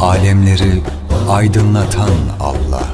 Alemleri aydınlatan Allah.